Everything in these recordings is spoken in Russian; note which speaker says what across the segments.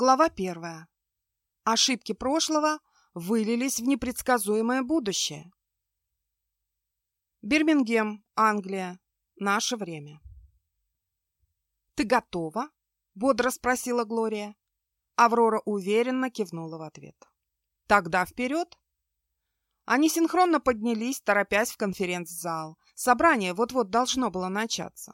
Speaker 1: Глава первая. Ошибки прошлого вылились в непредсказуемое будущее. Бирмингем, Англия. Наше время. «Ты готова?» — бодро спросила Глория. Аврора уверенно кивнула в ответ. «Тогда вперед!» Они синхронно поднялись, торопясь в конференц-зал. Собрание вот-вот должно было начаться.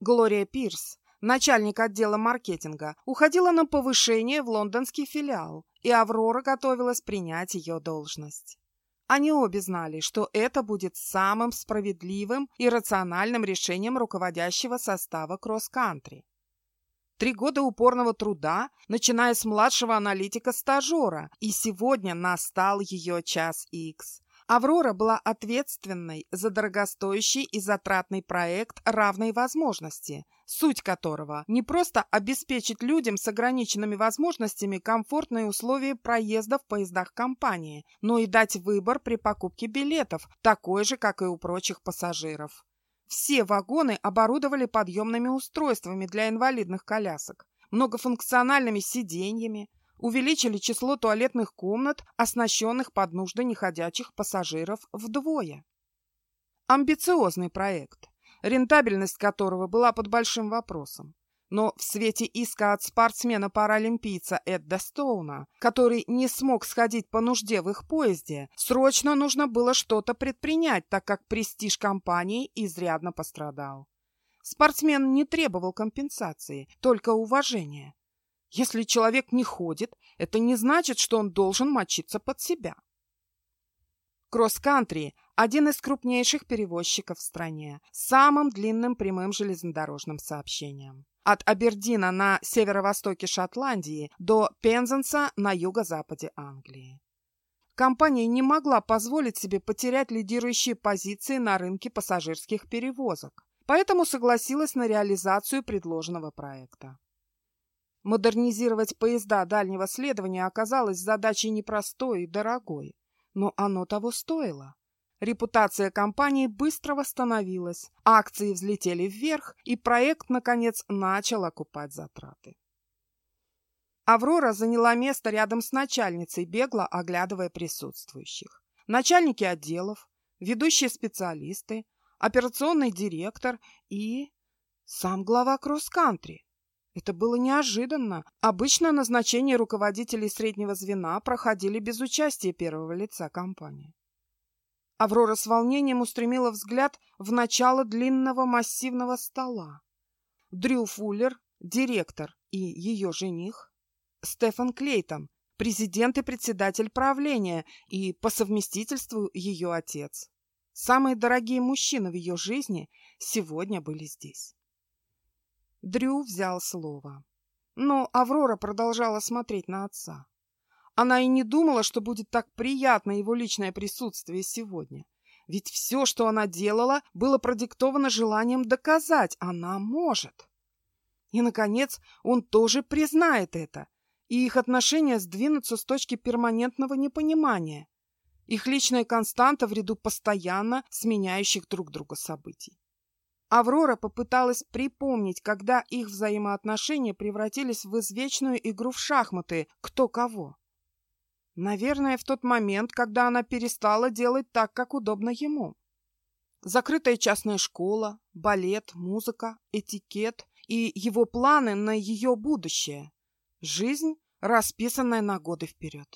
Speaker 1: Глория Пирс, начальник отдела маркетинга, уходила на повышение в лондонский филиал, и Аврора готовилась принять ее должность. Они обе знали, что это будет самым справедливым и рациональным решением руководящего состава кросс-кантри. Три года упорного труда, начиная с младшего аналитика-стажера, и сегодня настал ее час Икс. Аврора была ответственной за дорогостоящий и затратный проект равной возможности, суть которого не просто обеспечить людям с ограниченными возможностями комфортные условия проезда в поездах компании, но и дать выбор при покупке билетов, такой же, как и у прочих пассажиров. Все вагоны оборудовали подъемными устройствами для инвалидных колясок, многофункциональными сиденьями, увеличили число туалетных комнат, оснащенных под нужды неходячих пассажиров вдвое. Амбициозный проект, рентабельность которого была под большим вопросом. Но в свете иска от спортсмена-паралимпийца Эдда Стоуна, который не смог сходить по нужде в их поезде, срочно нужно было что-то предпринять, так как престиж компании изрядно пострадал. Спортсмен не требовал компенсации, только уважения. Если человек не ходит, это не значит, что он должен мочиться под себя. Кросс-кантри – один из крупнейших перевозчиков в стране, с самым длинным прямым железнодорожным сообщением. От Абердина на северо-востоке Шотландии до Пензенса на юго-западе Англии. Компания не могла позволить себе потерять лидирующие позиции на рынке пассажирских перевозок, поэтому согласилась на реализацию предложенного проекта. Модернизировать поезда дальнего следования оказалось задачей непростой и дорогой, но оно того стоило. Репутация компании быстро восстановилась, акции взлетели вверх, и проект, наконец, начал окупать затраты. Аврора заняла место рядом с начальницей, бегло оглядывая присутствующих. Начальники отделов, ведущие специалисты, операционный директор и... сам глава кросс-кантри. Это было неожиданно. Обычно назначения руководителей среднего звена проходили без участия первого лица компании. Аврора с волнением устремила взгляд в начало длинного массивного стола. Дрю Фуллер, директор и ее жених, Стефан Клейтон, президент и председатель правления и по совместительству ее отец. Самые дорогие мужчины в ее жизни сегодня были здесь. Дрю взял слово. Но Аврора продолжала смотреть на отца. Она и не думала, что будет так приятно его личное присутствие сегодня. Ведь все, что она делала, было продиктовано желанием доказать, она может. И, наконец, он тоже признает это, и их отношения сдвинутся с точки перманентного непонимания. Их личная константа в ряду постоянно сменяющих друг друга событий. Аврора попыталась припомнить, когда их взаимоотношения превратились в извечную игру в шахматы «кто кого». Наверное, в тот момент, когда она перестала делать так, как удобно ему. Закрытая частная школа, балет, музыка, этикет и его планы на ее будущее. Жизнь, расписанная на годы вперед.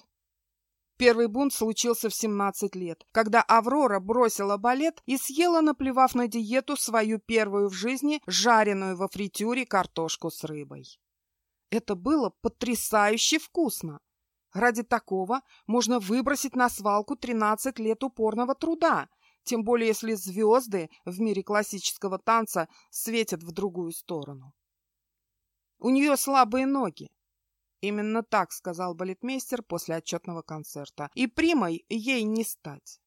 Speaker 1: Первый бунт случился в 17 лет, когда Аврора бросила балет и съела, наплевав на диету, свою первую в жизни жареную во фритюре картошку с рыбой. Это было потрясающе вкусно. Ради такого можно выбросить на свалку 13 лет упорного труда, тем более если звезды в мире классического танца светят в другую сторону. У нее слабые ноги, Именно так сказал балетмейстер после отчетного концерта. И примой ей не стать.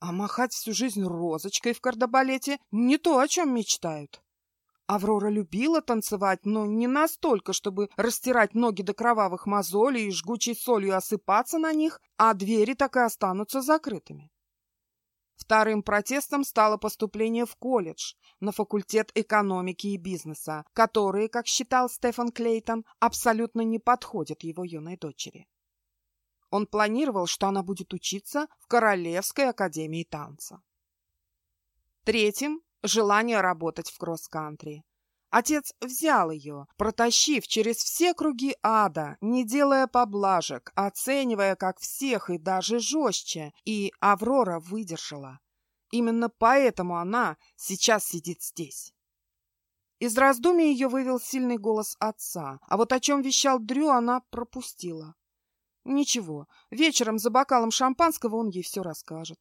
Speaker 1: А махать всю жизнь розочкой в кардебалете не то, о чем мечтают. Аврора любила танцевать, но не настолько, чтобы растирать ноги до кровавых мозолей и жгучей солью осыпаться на них, а двери так и останутся закрытыми. Вторым протестом стало поступление в колледж на факультет экономики и бизнеса, которые, как считал Стефан Клейтон, абсолютно не подходят его юной дочери. Он планировал, что она будет учиться в Королевской академии танца. Третьим – желание работать в кросс-кантри. Отец взял ее, протащив через все круги ада, не делая поблажек, оценивая как всех и даже жестче, и Аврора выдержала. Именно поэтому она сейчас сидит здесь. Из раздумий ее вывел сильный голос отца, а вот о чем вещал Дрю, она пропустила. Ничего, вечером за бокалом шампанского он ей все расскажет.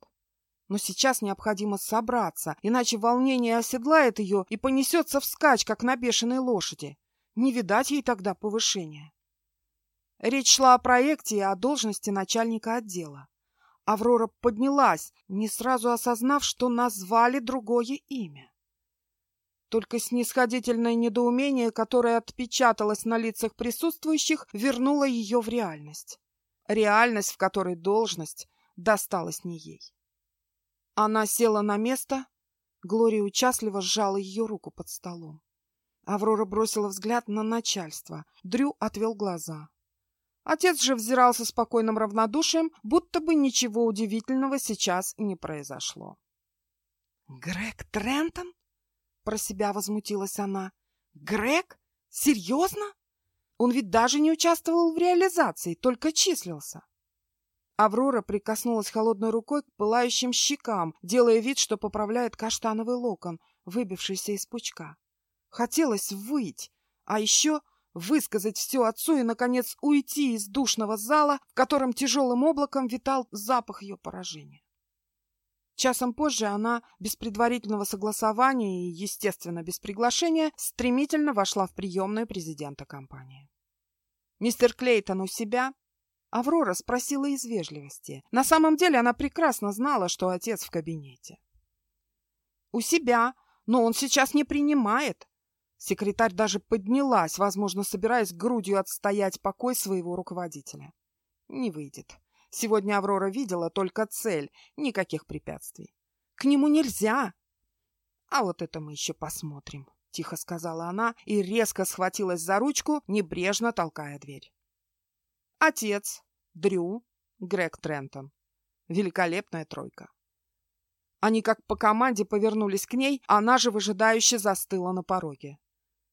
Speaker 1: Но сейчас необходимо собраться, иначе волнение оседлает ее и понесется вскачь, как на бешеной лошади. Не видать ей тогда повышения. Речь шла о проекте и о должности начальника отдела. Аврора поднялась, не сразу осознав, что назвали другое имя. Только снисходительное недоумение, которое отпечаталось на лицах присутствующих, вернуло ее в реальность. Реальность, в которой должность досталась не ей. Она села на место. Глория участливо сжала ее руку под столом. Аврора бросила взгляд на начальство. Дрю отвел глаза. Отец же взирал со спокойным равнодушием, будто бы ничего удивительного сейчас не произошло. «Грег Трентон?» — про себя возмутилась она. «Грег? Серьезно? Он ведь даже не участвовал в реализации, только числился». Аврора прикоснулась холодной рукой к пылающим щекам, делая вид, что поправляет каштановый локон, выбившийся из пучка. Хотелось выть, а еще высказать все отцу и, наконец, уйти из душного зала, в котором тяжелым облаком витал запах ее поражения. Часом позже она, без предварительного согласования и, естественно, без приглашения, стремительно вошла в приемную президента компании. «Мистер Клейтон у себя?» Аврора спросила из вежливости. На самом деле она прекрасно знала, что отец в кабинете. «У себя, но он сейчас не принимает». Секретарь даже поднялась, возможно, собираясь грудью отстоять покой своего руководителя. Не выйдет. Сегодня Аврора видела только цель, никаких препятствий. К нему нельзя. А вот это мы еще посмотрим, — тихо сказала она и резко схватилась за ручку, небрежно толкая дверь. Отец, Дрю, Грег Трентон. Великолепная тройка. Они как по команде повернулись к ней, она же выжидающе застыла на пороге.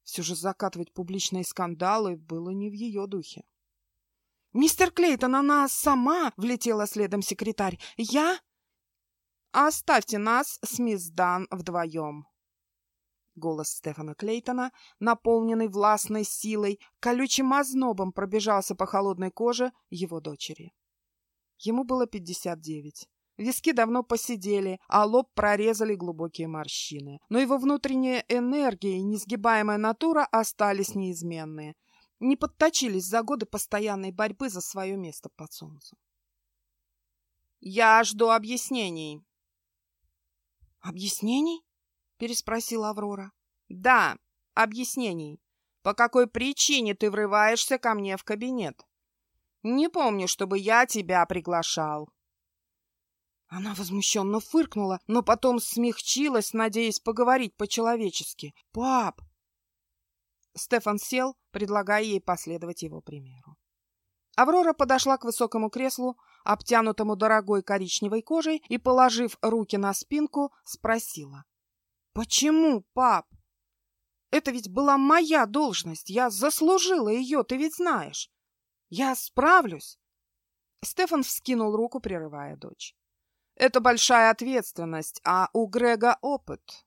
Speaker 1: Все же закатывать публичные скандалы было не в ее духе. «Мистер Клейтон, она сама!» — влетела следом секретарь. «Я...» «Оставьте нас с мисс Дан вдвоем», Голос Стефана Клейтона, наполненный властной силой, колючим ознобом пробежался по холодной коже его дочери. Ему было пятьдесят девять. Виски давно посидели, а лоб прорезали глубокие морщины. Но его внутренняя энергия и несгибаемая натура остались неизменные. Не подточились за годы постоянной борьбы за свое место под солнцем. «Я жду объяснений». «Объяснений?» Переспросила Аврора. Да, объяснений. По какой причине ты врываешься ко мне в кабинет? Не помню, чтобы я тебя приглашал. Она возмущенно фыркнула, но потом смягчилась, надеясь поговорить по-человечески. «Пап!» Стефан сел, предлагая ей последовать его примеру. Аврора подошла к высокому креслу, обтянутому дорогой коричневой кожей, и, положив руки на спинку, спросила. Почему, пап? Это ведь была моя должность. Я заслужила ее, ты ведь знаешь. Я справлюсь. Стефан вскинул руку, прерывая дочь. Это большая ответственность, а у Грега опыт.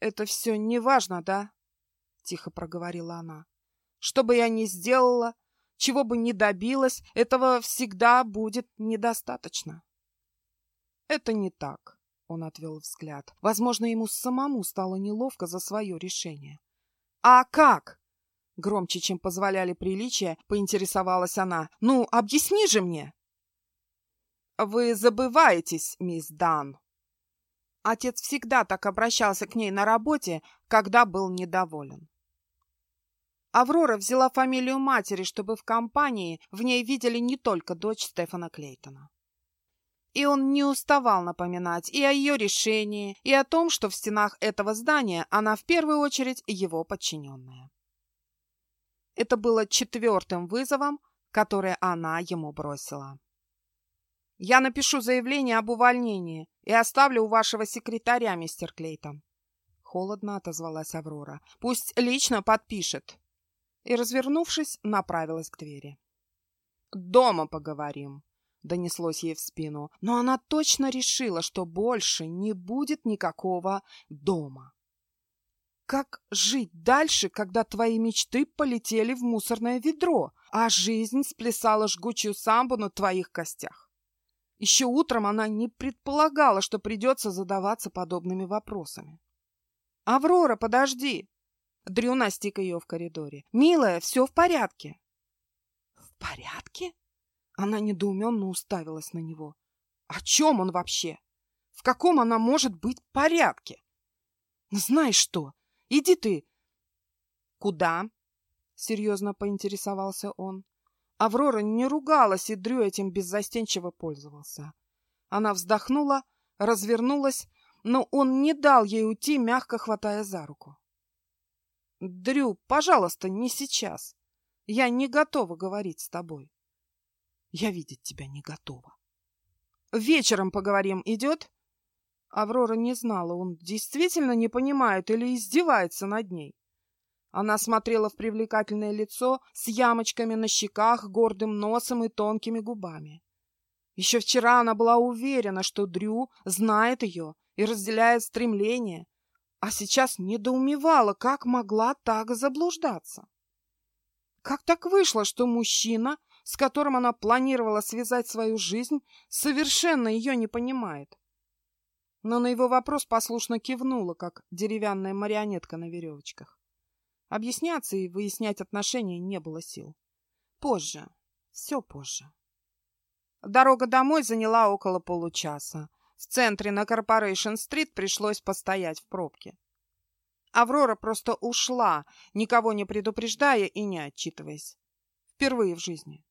Speaker 1: Это все не важно, да? Тихо проговорила она. Что бы я ни сделала, чего бы ни добилась, этого всегда будет недостаточно. Это не так. Он отвел взгляд. Возможно, ему самому стало неловко за свое решение. «А как?» Громче, чем позволяли приличия, поинтересовалась она. «Ну, объясни же мне!» «Вы забываетесь, мисс Дан!» Отец всегда так обращался к ней на работе, когда был недоволен. Аврора взяла фамилию матери, чтобы в компании в ней видели не только дочь Стефана Клейтона. И он не уставал напоминать и о ее решении, и о том, что в стенах этого здания она в первую очередь его подчиненная. Это было четвертым вызовом, который она ему бросила. «Я напишу заявление об увольнении и оставлю у вашего секретаря, мистер Клейтон». Холодно отозвалась Аврора. «Пусть лично подпишет». И, развернувшись, направилась к двери. «Дома поговорим», — донеслось ей в спину. Но она точно решила, что больше не будет никакого дома. Как жить дальше, когда твои мечты полетели в мусорное ведро, а жизнь сплясала жгучую самбу на твоих костях? Еще утром она не предполагала, что придется задаваться подобными вопросами. «Аврора, подожди!» Дрю настиг ее в коридоре. «Милая, все в порядке!» «В порядке?» Она недоуменно уставилась на него. «О чем он вообще? В каком она может быть порядке?» «Знаешь что, Иди ты!» «Куда?» — серьезно поинтересовался он. Аврора не ругалась, и Дрю этим беззастенчиво пользовался. Она вздохнула, развернулась, но он не дал ей уйти, мягко хватая за руку. «Дрю, пожалуйста, не сейчас. Я не готова говорить с тобой. Я видеть тебя не готова. Вечером поговорим, идет?» Аврора не знала, он действительно не понимает или издевается над ней. Она смотрела в привлекательное лицо с ямочками на щеках, гордым носом и тонкими губами. Еще вчера она была уверена, что Дрю знает ее и разделяет стремление, а сейчас недоумевала, как могла так заблуждаться. Как так вышло, что мужчина, с которым она планировала связать свою жизнь, совершенно ее не понимает? но на его вопрос послушно кивнула, как деревянная марионетка на веревочках. Объясняться и выяснять отношения не было сил. Позже. Все позже. Дорога домой заняла около получаса. В центре на Корпорейшн-стрит пришлось постоять в пробке. Аврора просто ушла, никого не предупреждая и не отчитываясь. Впервые в жизни.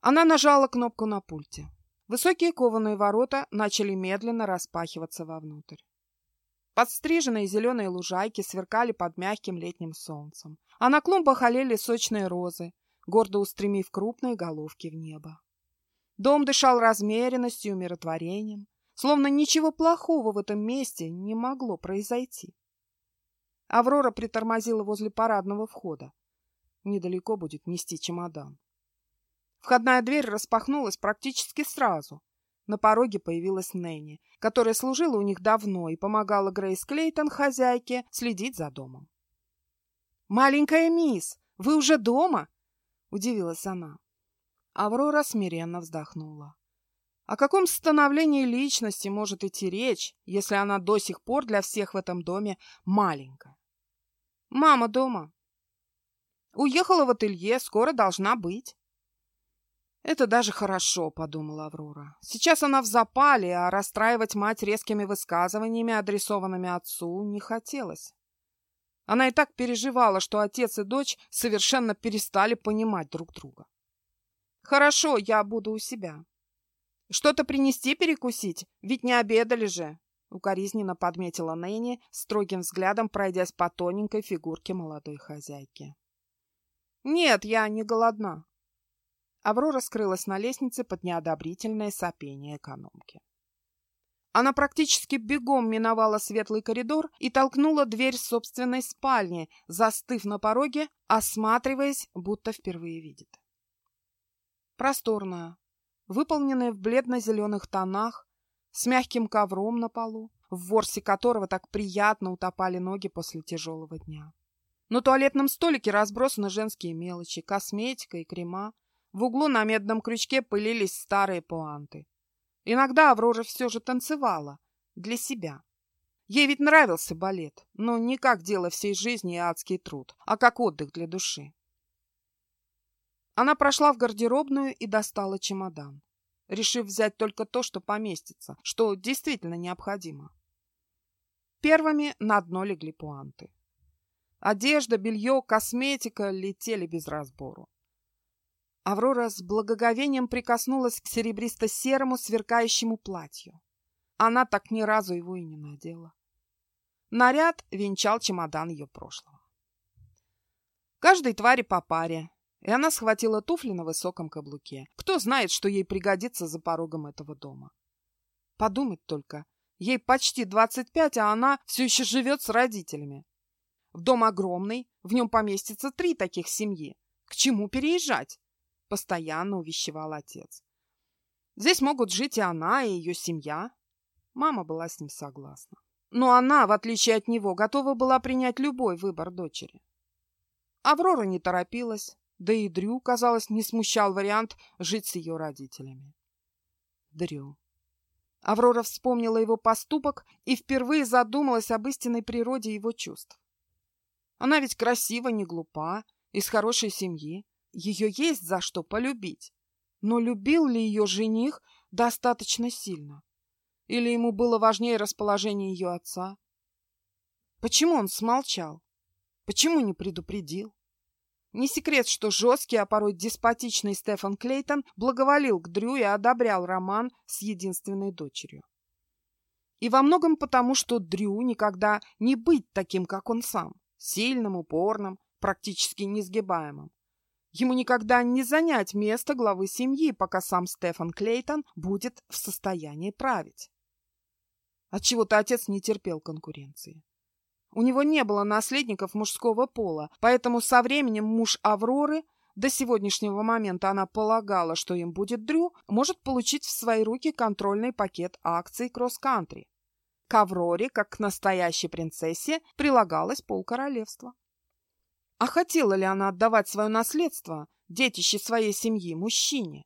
Speaker 1: Она нажала кнопку на пульте. Высокие кованые ворота начали медленно распахиваться вовнутрь. Подстриженные зеленые лужайки сверкали под мягким летним солнцем, а на клумбах олели сочные розы, гордо устремив крупные головки в небо. Дом дышал размеренностью и умиротворением, словно ничего плохого в этом месте не могло произойти. Аврора притормозила возле парадного входа. Недалеко будет нести чемодан. Входная дверь распахнулась практически сразу. На пороге появилась Нэнни, которая служила у них давно и помогала Грейс Клейтон, хозяйке, следить за домом. «Маленькая мисс, вы уже дома?» — удивилась она. Аврора смиренно вздохнула. О каком становлении личности может идти речь, если она до сих пор для всех в этом доме маленькая? «Мама дома. Уехала в ателье, скоро должна быть». «Это даже хорошо», — подумала Аврора. «Сейчас она в запале, а расстраивать мать резкими высказываниями, адресованными отцу, не хотелось». Она и так переживала, что отец и дочь совершенно перестали понимать друг друга. «Хорошо, я буду у себя». «Что-то принести перекусить? Ведь не обедали же!» Укоризненно подметила Нэнни, строгим взглядом пройдясь по тоненькой фигурке молодой хозяйки. «Нет, я не голодна», Аврора скрылась на лестнице под неодобрительное сопение экономки. Она практически бегом миновала светлый коридор и толкнула дверь собственной спальни, застыв на пороге, осматриваясь, будто впервые видит. Просторная, выполненная в бледно-зеленых тонах, с мягким ковром на полу, в ворсе которого так приятно утопали ноги после тяжелого дня. На туалетном столике разбросаны женские мелочи, косметика и крема, в углу на медном крючке пылились старые пуанты. Иногда Аврора все же танцевала. Для себя. Ей ведь нравился балет, но не как дело всей жизни и адский труд, а как отдых для души. Она прошла в гардеробную и достала чемодан, решив взять только то, что поместится, что действительно необходимо. Первыми на дно легли пуанты. Одежда, белье, косметика летели без разбору. Аврора с благоговением прикоснулась к серебристо-серому сверкающему платью. Она так ни разу его и не надела. Наряд венчал чемодан ее прошлого. Каждой твари по паре, и она схватила туфли на высоком каблуке. Кто знает, что ей пригодится за порогом этого дома. Подумать только, ей почти 25, а она все еще живет с родителями. В дом огромный, в нем поместится три таких семьи. К чему переезжать? Постоянно увещевал отец. Здесь могут жить и она, и ее семья. Мама была с ним согласна. Но она, в отличие от него, готова была принять любой выбор дочери. Аврора не торопилась, да и Дрю, казалось, не смущал вариант жить с ее родителями. Дрю. Аврора вспомнила его поступок и впервые задумалась об истинной природе его чувств. Она ведь красива, не глупа, из хорошей семьи. Ее есть за что полюбить. Но любил ли ее жених достаточно сильно? Или ему было важнее расположение ее отца? Почему он смолчал? Почему не предупредил? Не секрет, что жесткий, а порой деспотичный Стефан Клейтон благоволил к Дрю и одобрял роман с единственной дочерью. И во многом потому, что Дрю никогда не быть таким, как он сам, сильным, упорным, практически несгибаемым. Ему никогда не занять место главы семьи, пока сам Стефан Клейтон будет в состоянии править. Отчего-то отец не терпел конкуренции. У него не было наследников мужского пола, поэтому со временем муж Авроры, до сегодняшнего момента она полагала, что им будет Дрю, может получить в свои руки контрольный пакет акций кросс-кантри. К Авроре, как к настоящей принцессе, прилагалось полкоролевства. А хотела ли она отдавать свое наследство, детище своей семьи, мужчине?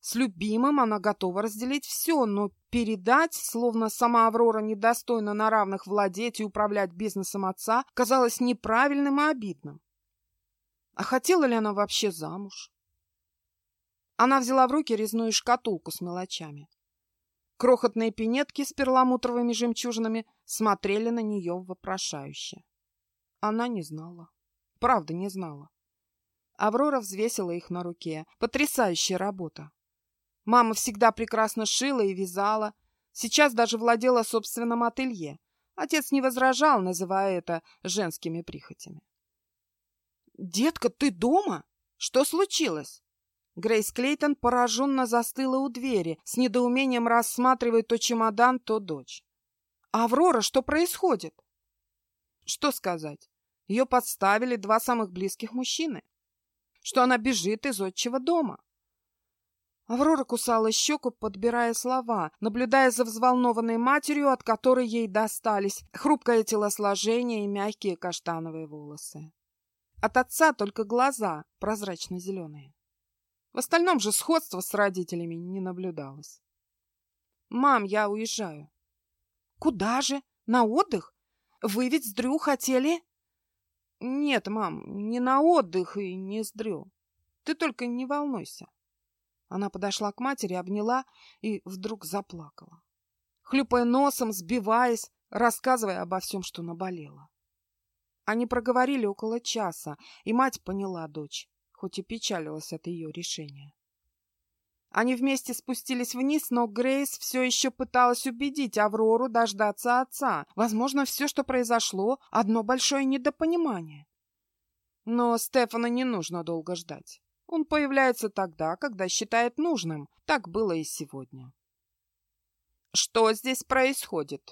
Speaker 1: С любимым она готова разделить все, но передать, словно сама Аврора недостойна на равных владеть и управлять бизнесом отца, казалось неправильным и обидным. А хотела ли она вообще замуж? Она взяла в руки резную шкатулку с мелочами. Крохотные пинетки с перламутровыми жемчужинами смотрели на нее вопрошающе. Она не знала. Правда, не знала. Аврора взвесила их на руке. Потрясающая работа. Мама всегда прекрасно шила и вязала. Сейчас даже владела собственным ателье. Отец не возражал, называя это женскими прихотями. «Детка, ты дома? Что случилось?» Грейс Клейтон пораженно застыла у двери, с недоумением рассматривая то чемодан, то дочь. «Аврора, что происходит?» Что сказать? Ее подставили два самых близких мужчины. Что она бежит из отчего дома. Аврора кусала щеку, подбирая слова, наблюдая за взволнованной матерью, от которой ей достались хрупкое телосложение и мягкие каштановые волосы. От отца только глаза прозрачно-зеленые. В остальном же сходства с родителями не наблюдалось. «Мам, я уезжаю». «Куда же? На отдых? Вы ведь с Дрю хотели...» «Нет, мам, не на отдых и не с. Ты только не волнуйся. Она подошла к матери, обняла и вдруг заплакала. Хлюпая носом, сбиваясь, рассказывая обо всем, что наболело. Они проговорили около часа, и мать поняла дочь, хоть и печалилась от ее решения. Они вместе спустились вниз, но Грейс все еще пыталась убедить Аврору дождаться отца. Возможно, все, что произошло, одно большое недопонимание. Но Стефана не нужно долго ждать. Он появляется тогда, когда считает нужным. Так было и сегодня. «Что здесь происходит?»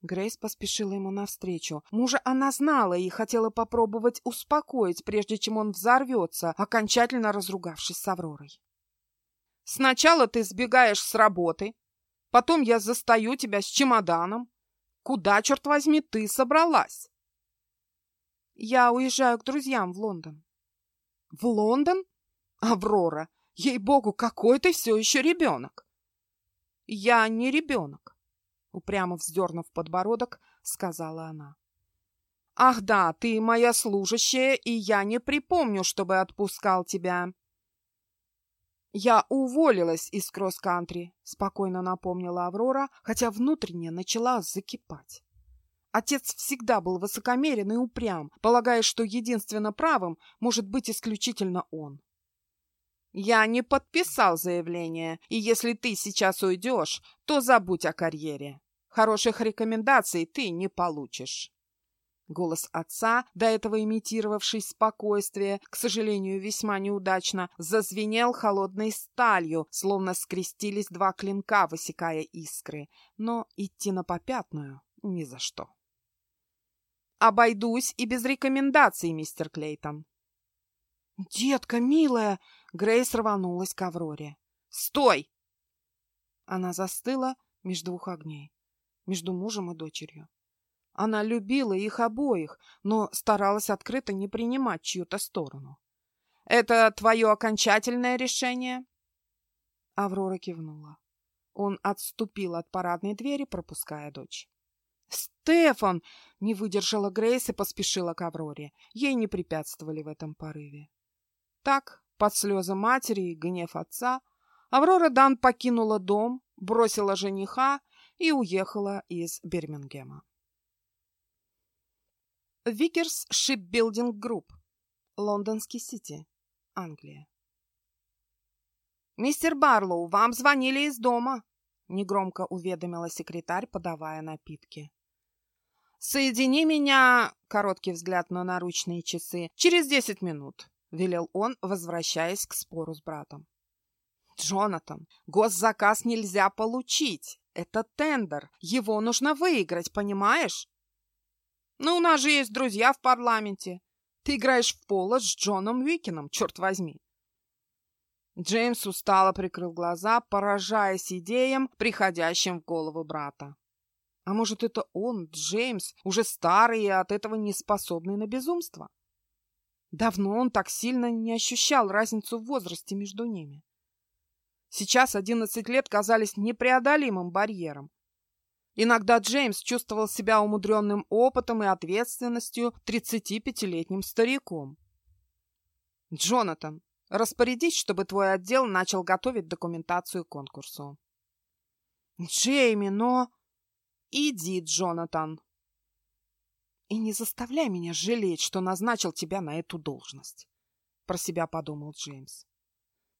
Speaker 1: Грейс поспешила ему навстречу. Мужа она знала и хотела попробовать успокоить, прежде чем он взорвется, окончательно разругавшись с Авророй. «Сначала ты сбегаешь с работы, потом я застаю тебя с чемоданом. Куда, черт возьми, ты собралась?» «Я уезжаю к друзьям в Лондон». В Лондон? Аврора, ей-богу, какой ты все еще ребенок. Я не ребенок, упрямо вздернув подбородок, сказала она. Ах да, ты моя служащая, и я не припомню, чтобы отпускал тебя. Я уволилась из кросс-кантри, спокойно напомнила Аврора, хотя внутренне начала закипать. Отец всегда был высокомерен и упрям, полагая, что единственно правым может быть исключительно он. Я не подписал заявление, и если ты сейчас уйдешь, то забудь о карьере. Хороших рекомендаций ты не получишь. Голос отца, до этого имитировавший спокойствие, к сожалению, весьма неудачно, зазвенел холодной сталью, словно скрестились два клинка, высекая искры. Но идти на попятную ни за что. «Обойдусь и без рекомендаций, мистер Клейтон». «Детка, милая!» — Грейс рванулась к Авроре. «Стой!» Она застыла между двух огней, между мужем и дочерью. Она любила их обоих, но старалась открыто не принимать чью-то сторону. «Это твое окончательное решение?» Аврора кивнула. Он отступил от парадной двери, пропуская дочь. «Стефан!» — не выдержала Грейс и поспешила к Авроре. Ей не препятствовали в этом порыве. Так, под слезы матери и гнев отца, Аврора Дан покинула дом, бросила жениха и уехала из Бирмингема. Викерс Шипбилдинг Групп, Лондонский Сити, Англия. «Мистер Барлоу, вам звонили из дома», — негромко уведомила секретарь, подавая напитки. «Соедини меня...» — короткий взгляд на наручные часы. «Через десять минут», — велел он, возвращаясь к спору с братом. «Джонатан, госзаказ нельзя получить. Это тендер. Его нужно выиграть, понимаешь?» Ну, у нас же есть друзья в парламенте. Ты играешь в поло с Джоном Уикином, черт возьми. Джеймс устало прикрыл глаза, поражаясь идеям, приходящим в голову брата. А может, это он, Джеймс, уже старый и от этого не способный на безумство? Давно он так сильно не ощущал разницу в возрасте между ними. Сейчас одиннадцать лет казались непреодолимым барьером, Иногда Джеймс чувствовал себя умудренным опытом и ответственностью 35-летним стариком. «Джонатан, распорядись, чтобы твой отдел начал готовить документацию к конкурсу». «Джейми, но...» «Иди, Джонатан». «И не заставляй меня жалеть, что назначил тебя на эту должность», — про себя подумал Джеймс.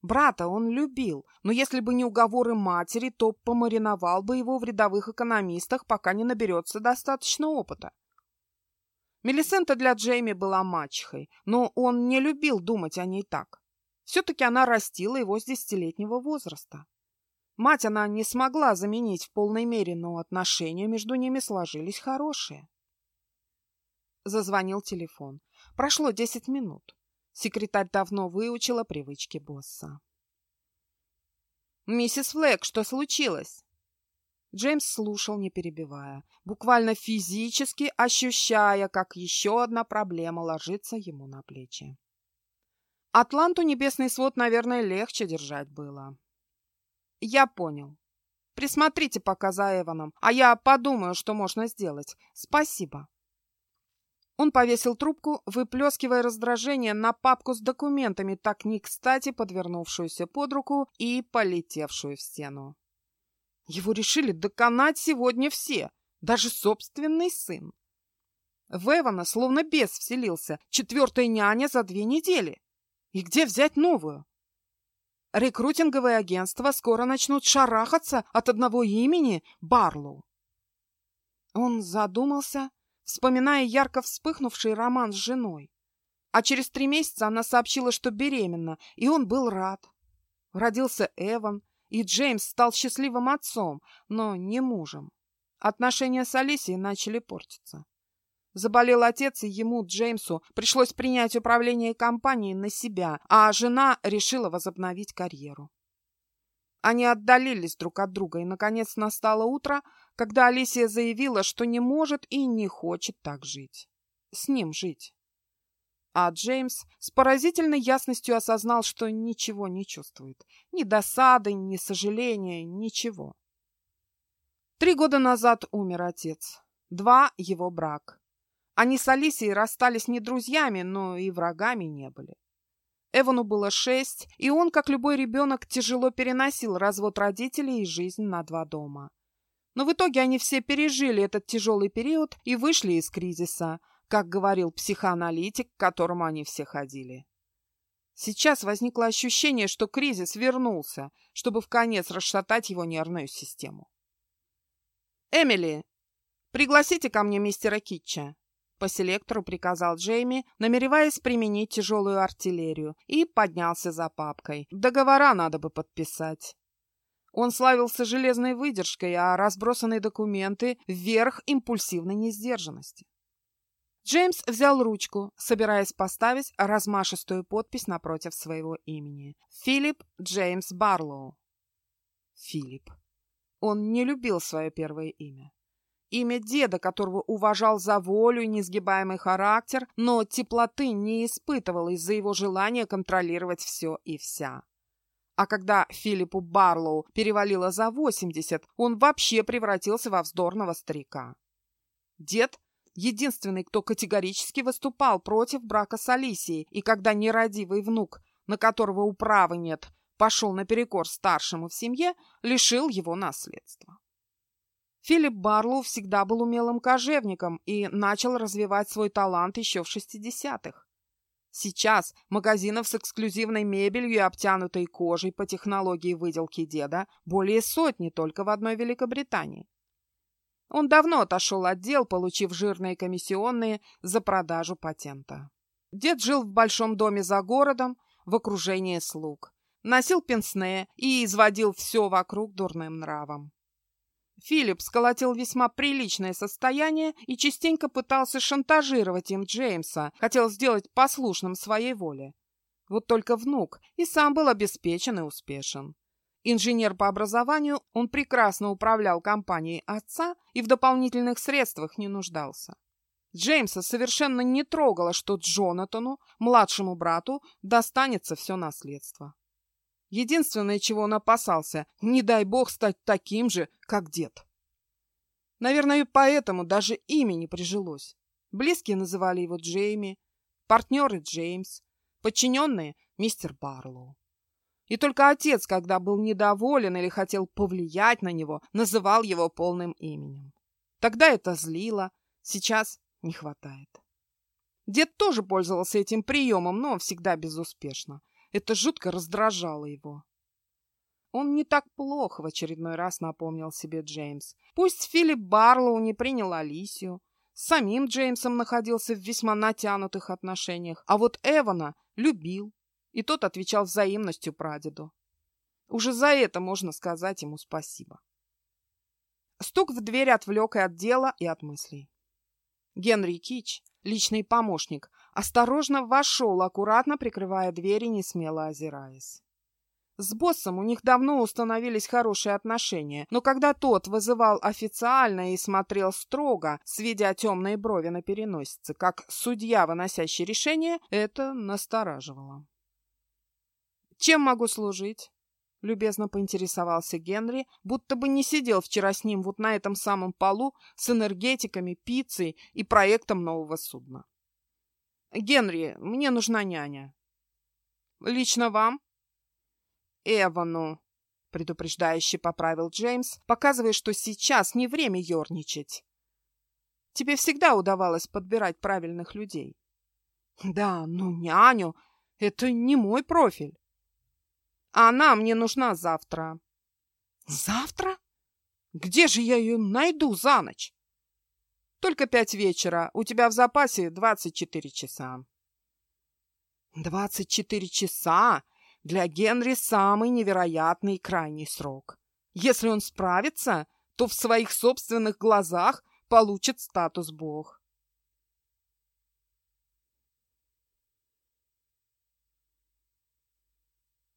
Speaker 1: Брата он любил, но если бы не уговоры матери, то помариновал бы его в рядовых экономистах, пока не наберется достаточно опыта. Мелисента для Джейми была мачехой, но он не любил думать о ней так. Все-таки она растила его с десятилетнего возраста. Мать она не смогла заменить в полной мере, но отношения между ними сложились хорошие. Зазвонил телефон. Прошло десять минут. Секретарь давно выучила привычки босса. «Миссис Флэк, что случилось?» Джеймс слушал, не перебивая, буквально физически ощущая, как еще одна проблема ложится ему на плечи. Атланту небесный свод, наверное, легче держать было. Я понял. Присмотрите пока за Эваном, а я подумаю, что можно сделать. Спасибо. Он повесил трубку, выплескивая раздражение на папку с документами, так не кстати подвернувшуюся под руку и полетевшую в стену. Его решили доконать сегодня все, даже собственный сын. В Эвана словно бес вселился, четвертая няня за две недели. И где взять новую? Рекрутинговые агентства скоро начнут шарахаться от одного имени Барлоу. Он задумался, вспоминая ярко вспыхнувший роман с женой. А через три месяца она сообщила, что беременна, и он был рад. Родился Эван, и Джеймс стал счастливым отцом, но не мужем. Отношения с Алисией начали портиться. Заболел отец, и ему, Джеймсу, пришлось принять управление компанией на себя, а жена решила возобновить карьеру. Они отдалились друг от друга, и, наконец, настало утро, когда Алисия заявила, что не может и не хочет так жить. С ним жить. А Джеймс с поразительной ясностью осознал, что ничего не чувствует. Ни досады, ни сожаления, ничего. Три года назад умер отец. Два — его брак. Они с Алисией расстались не друзьями, но и врагами не были. Эвану было шесть, и он, как любой ребенок, тяжело переносил развод родителей и жизнь на два дома. Но в итоге они все пережили этот тяжелый период и вышли из кризиса, как говорил психоаналитик, к которому они все ходили. Сейчас возникло ощущение, что кризис вернулся, чтобы в конец расшатать его нервную систему. «Эмили, пригласите ко мне мистера Китча», — по селектору приказал Джейми, намереваясь применить тяжелую артиллерию, и поднялся за папкой. Договора надо бы подписать. Он славился железной выдержкой, а разбросанные документы — вверх импульсивной несдержанности. Джеймс взял ручку, собираясь поставить размашистую подпись напротив своего имени. Филипп Джеймс Барлоу. Филипп. Он не любил свое первое имя. Имя деда, которого уважал за волю и несгибаемый характер, но теплоты не испытывал из-за его желания контролировать все и вся. А когда Филиппу Барлоу перевалило за 80, он вообще превратился во вздорного старика. Дед единственный, кто категорически выступал против брака с Алисией, и когда нерадивый внук, на которого управы нет, пошел наперекор старшему в семье, лишил его наследства. Филипп Барлоу всегда был умелым кожевником и начал развивать свой талант еще в 60-х. Сейчас магазинов с эксклюзивной мебелью и обтянутой кожей по технологии выделки деда более сотни только в одной Великобритании. Он давно отошел от дел, получив жирные комиссионные за продажу патента. Дед жил в большом доме за городом, в окружении слуг. Носил пенсне и изводил все вокруг дурным нравом. Филипп сколотил весьма приличное состояние и частенько пытался шантажировать им Джеймса, хотел сделать послушным своей воле. Вот только внук и сам был обеспечен и успешен. Инженер по образованию, он прекрасно управлял компанией отца и в дополнительных средствах не нуждался. Джеймса совершенно не трогало, что Джонатану, младшему брату, достанется все наследство. Единственное, чего он опасался, не дай бог стать таким же, как дед. Наверное, поэтому даже имя не прижилось. Близкие называли его Джейми, партнеры Джеймс, подчиненные мистер Барлоу. И только отец, когда был недоволен или хотел повлиять на него, называл его полным именем. Тогда это злило, сейчас не хватает. Дед тоже пользовался этим приемом, но всегда безуспешно. Это жутко раздражало его. Он не так плохо, в очередной раз напомнил себе Джеймс. Пусть Филипп Барлоу не принял Алисию, с самим Джеймсом находился в весьма натянутых отношениях, а вот Эвана любил, и тот отвечал взаимностью прадеду. Уже за это можно сказать ему спасибо. Стук в дверь отвлек и от дела, и от мыслей. Генри Кич, личный помощник, осторожно вошел, аккуратно прикрывая дверь и не смело озираясь. С боссом у них давно установились хорошие отношения, но когда тот вызывал официально и смотрел строго, сведя темные брови на переносице, как судья, выносящий решение, это настораживало. Чем могу служить? Любезно поинтересовался Генри, будто бы не сидел вчера с ним вот на этом самом полу с энергетиками, пиццей и проектом нового судна. Генри, мне нужна няня. Лично вам? Эвану, предупреждающе поправил Джеймс, показывая, что сейчас не время ерничать. Тебе всегда удавалось подбирать правильных людей. Да, ну няню, это не мой профиль. Она мне нужна завтра. Завтра? Где же я ее найду за ночь? Только пять вечера. У тебя в запасе двадцать четыре часа. Двадцать четыре часа? Для Генри самый невероятный и крайний срок. Если он справится, то в своих собственных глазах получит статус бог.